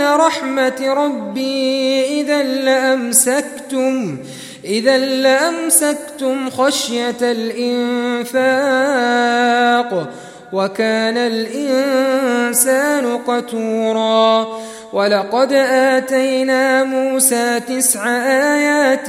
رحمة ربي إذا لأمسكتم إذا لأمسكتم خشية الإنفاق وكان الإنسان قتورا. ولقد آتينا موسى تسع آيات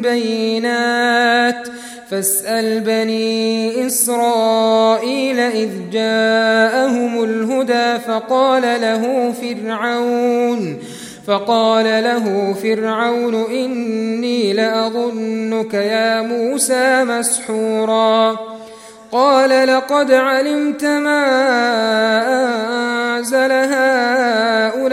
بينات. فاسأل بني إسرائيل إذ جاءهم الهدى فقال له فرعون فقال له فرعون إني لأظنك يا موسى مسحورا. قال لقد علمت ما أنزل هؤلاء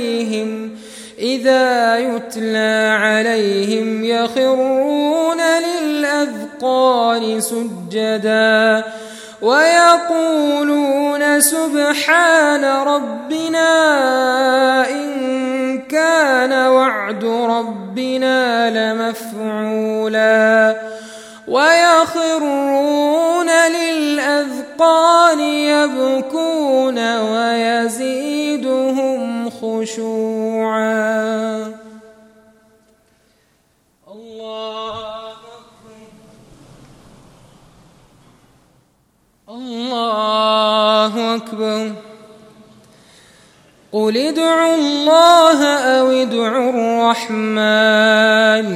عليهم إذا يتلى عليهم يخرون للأذقان سجدا ويقولون سبحان ربنا إن كان وعد ربنا لمفعولا ويخرون للأذقان يبكون ويزيدهم خشوعا الله الله أكبر. قل ادعوا الله أو ادعوا الرحمن.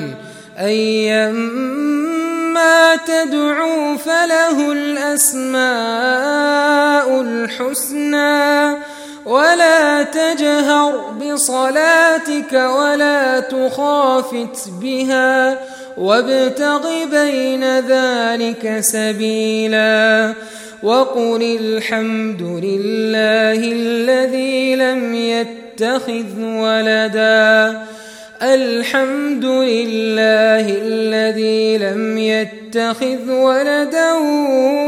أيما تدعوا فله الأسماء الحسنى. ولا تجهر بصلاتك ولا تخافت بها وابتغ بين ذلك سبيلا وقل الحمد لله الذي لم يتخذ ولدا الحمد لله الذي لم يتخذ ولدا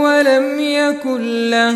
ولم يكن له